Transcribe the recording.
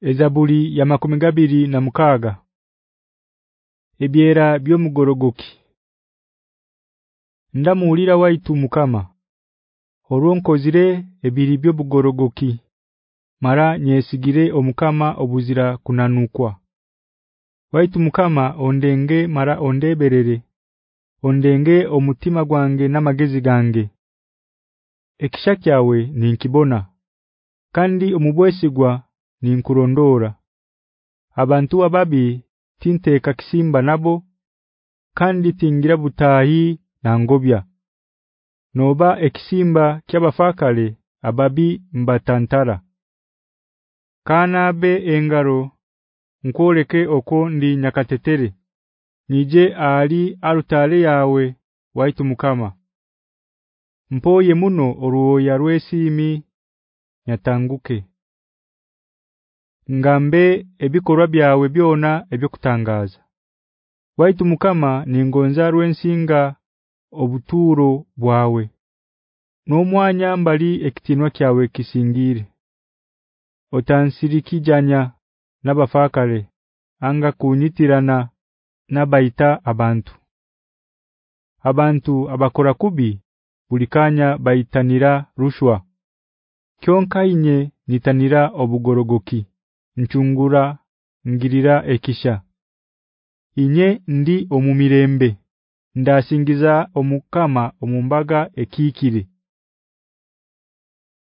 Ezabuli ya makumi gabiri na mukaga Ebyera byomugorogoki. Ndamuulira waitu mukama. Olwonkozire ebiri byobugorogoki mara nyesigire omukama obuzira kunanukwa Waitu mukama ondenge mara ondeberere ondenge omutima gwange namagezi gange. Ekishakyawe ninkibona. Kandi omubwesigwa ninkurondora abantu ababi tinteka kisimba nabo kandi tingira butahi na ngobya. Noba ekisimba kyabafakale ababi mbatantara. Kana be engaro nkoleke oko ndi nyakatetere. Nije ali arutale yawe waitu mukama. Mpoye muno oruoya rwesimi yatanguke ngambe ebikorwa byawe byona ebyokutangaza. Waitu mukama ningonza rwensinga obuturo bwawe Nomwanya mbali ekitinwa kyawe kisingire. Otansirikijanya nabafakale anga kunyitirana nabaita abantu. Abantu abakora kubi bulikanya baitanira rushwa. Kyonkainye nitanira obugorogoki nchungura ngirira ekisha. Inye ndi omumirembe. Ndasingiza omukama omumbaga ekikire